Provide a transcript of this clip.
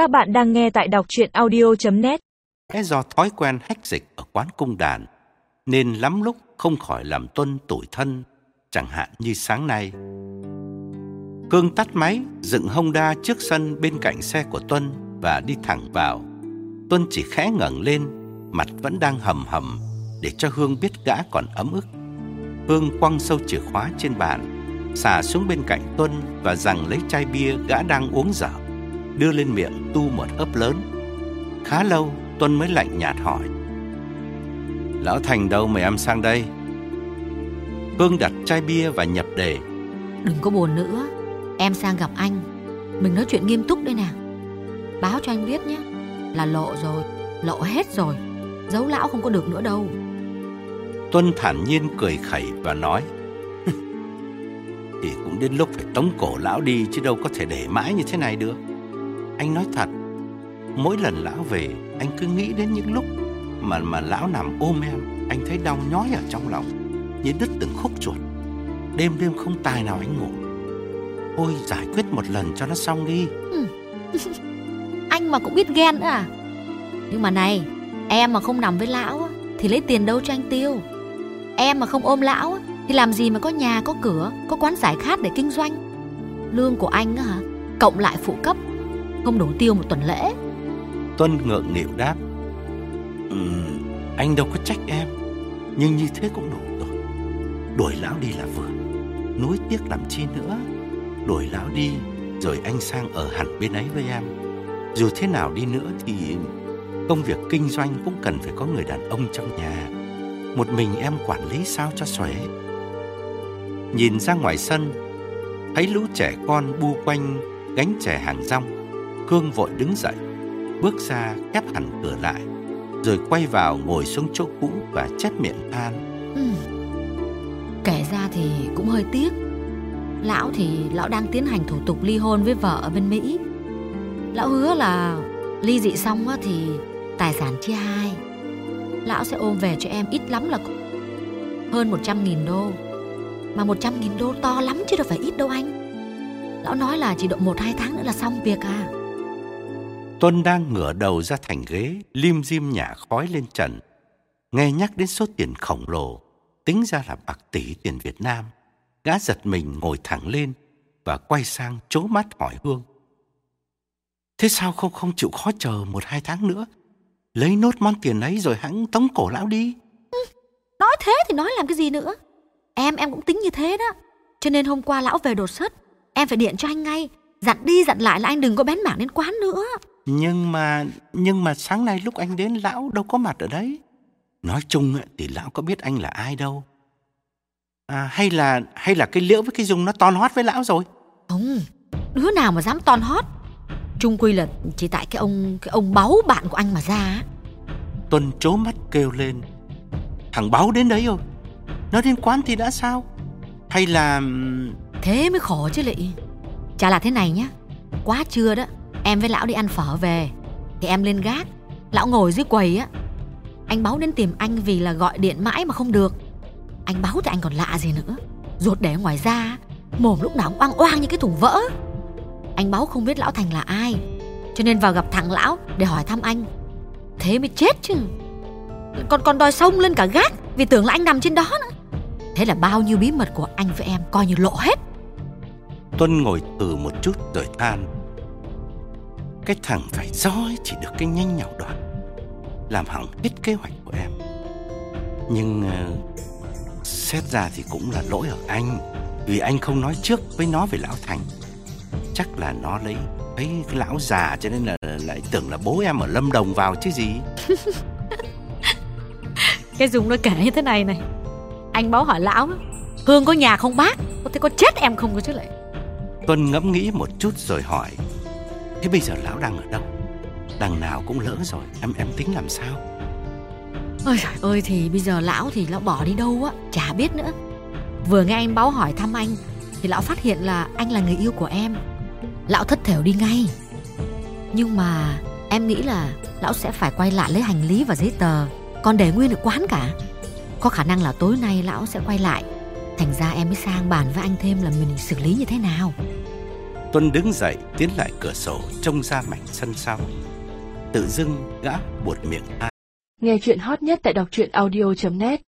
Các bạn đang nghe tại đọc chuyện audio.net Do thói quen hách dịch ở quán cung đàn, Nên lắm lúc không khỏi làm Tuân tủi thân, Chẳng hạn như sáng nay. Cương tắt máy, Dựng Honda trước sân bên cạnh xe của Tuân Và đi thẳng vào. Tuân chỉ khẽ ngẩng lên, Mặt vẫn đang hầm hầm, Để cho Hương biết gã còn ấm ức. Hương quăng sâu chìa khóa trên bàn, Xà xuống bên cạnh Tuân Và rằng lấy chai bia gã đang uống dở. Đưa lên miệng tu một hớp lớn. Khá lâu Tuân mới lạnh nhạt hỏi Lão Thành đâu mời em sang đây? Hương đặt chai bia và nhập đề Đừng có buồn nữa Em sang gặp anh. Mình nói chuyện nghiêm túc đây nè. Báo cho anh biết nhé Là lộ rồi Lộ hết rồi Giấu lão không có được nữa đâu. Tuân thản nhiên cười khẩy và nói Thì cũng đến lúc phải tống cổ lão đi Chứ đâu có thể để mãi như thế này được anh nói thật, Mỗi lần lão về, Anh cứ nghĩ đến những lúc Mà mà lão nằm ôm em, Anh thấy đau nhói ở trong lòng, Như đứt từng khúc ruột Đêm đêm không tài nào anh ngủ. Ôi, giải quyết một lần cho nó xong đi. Ừ. Anh mà cũng biết ghen nữa à? Nhưng mà này, Em mà không nằm với lão Thì lấy tiền đâu cho anh tiêu? Em mà không ôm lão Thì làm gì mà có nhà, có cửa, Có quán giải khát để kinh doanh? Lương của anh á hả? Cộng lại phụ cấp không đủ tiêu một tuần lễ. Tuân ngượng nghịu đáp "Ừm, Anh đâu có trách em Nhưng như thế cũng đủ rồi. Đuổi lão đi là vừa Nuối tiếc làm chi nữa. Đuổi lão đi Rồi anh sang ở hẳn bên ấy với em. Dù thế nào đi nữa thì Công việc kinh doanh cũng cần phải có người đàn ông trong nhà. Một mình em quản lý sao cho xuể. Nhìn ra ngoài sân Thấy lũ trẻ con bu quanh gánh chè hàng rong. Cương vội đứng dậy, Bước ra khép hẳn cửa lại, Rồi quay vào ngồi xuống chỗ cũ và chép miệng than. Ừ. Kể ra thì cũng hơi tiếc. Lão thì, lão đang tiến hành thủ tục ly hôn với vợ ở bên Mỹ. Lão hứa là ly dị xong á thì tài sản chia hai. Lão sẽ ôm về cho em ít lắm là hơn 100.000 đô. Mà 100.000 đô to lắm chứ đâu phải ít đâu anh. Lão nói là chỉ độ 1-2 tháng nữa là xong việc à. Tuân đang ngửa đầu ra thành ghế, Lim dim nhả khói lên trần. Nghe nhắc đến số tiền khổng lồ, Tính ra là bạc tỷ tiền Việt Nam, Gã giật mình ngồi thẳng lên Và quay sang chố mắt hỏi Hương. Thế sao không không chịu khó chờ một hai tháng nữa? Lấy nốt món tiền ấy rồi hãng tống cổ lão đi. Nói thế thì nói làm cái gì nữa? Em em cũng tính như thế đó. Cho nên hôm qua lão về đột xuất, Em phải điện cho anh ngay. Dặn đi dặn lại là anh đừng có bén mảng đến quán nữa. Nhưng mà Nhưng mà sáng nay lúc anh đến lão đâu có mặt ở đấy. Nói chung thì lão có biết anh là ai đâu. À, Hay là hay là cái liễu với cái dung nó to hót với lão rồi? Không Đứa nào mà dám ton hót? Trung quy là chỉ tại cái ông cái ông báu bạn của anh mà ra á. Tuân chố mắt kêu lên. Thằng báo đến đấy rồi. Nó đến quán thì đã sao? Hay là Thế mới khổ chứ lị. Chả là thế này nhá. Quá trưa đó Em với lão đi ăn phở về. Thì em lên gác. Lão ngồi dưới quầy á. Anh báo đến tìm anh vì là gọi điện mãi mà không được. Anh báo thì anh còn lạ gì nữa. Ruột để ngoài ra Mồm lúc nào cũng oang oang như cái thùng vỡ. Anh báo không biết lão Thành là ai. Cho nên vào gặp thằng lão để hỏi thăm anh. Thế mới chết chứ. Còn còn đòi sông lên cả gác Vì tưởng là anh nằm trên đó nữa. Thế là bao nhiêu bí mật của anh với em coi như lộ hết. Tuân ngồi từ một chút rồi than. Cái thằng phải roi chỉ được cái nhanh nhảu đoạn Làm hỏng hết kế hoạch của em. Nhưng uh, Xét ra thì cũng là lỗi ở anh Vì anh không nói trước với nó về Lão Thành. Chắc là nó lấy thấy cái lão già cho nên là lại tưởng là bố em ở Lâm Đồng vào chứ gì. Cái Dung nó kể như thế này này Anh báo hỏi lão Hương có nhà không bác? Có thế có chết em không? Có chứ lại. Tuân ngẫm nghĩ một chút rồi hỏi Thế bây giờ lão đang ở đâu? Đằng nào cũng lỡ rồi, Em em tính làm sao? Ôi trời ơi, thì bây giờ lão thì lão bỏ đi đâu á? Chả biết nữa. Vừa nghe anh báo hỏi thăm anh, Thì lão phát hiện là anh là người yêu của em. Lão thất thểu đi ngay. Nhưng mà em nghĩ là Lão sẽ phải quay lại lấy hành lý và giấy tờ, Còn để nguyên ở quán cả. Có khả năng là tối nay lão sẽ quay lại. Thành ra em mới sang bàn với anh thêm là mình xử lý như thế nào. Tuân đứng dậy tiến lại cửa sổ trông ra mảnh sân sau. Tự dưng gã buột miệng a. Nghe chuyện hot nhất tại đọc truyện audio.net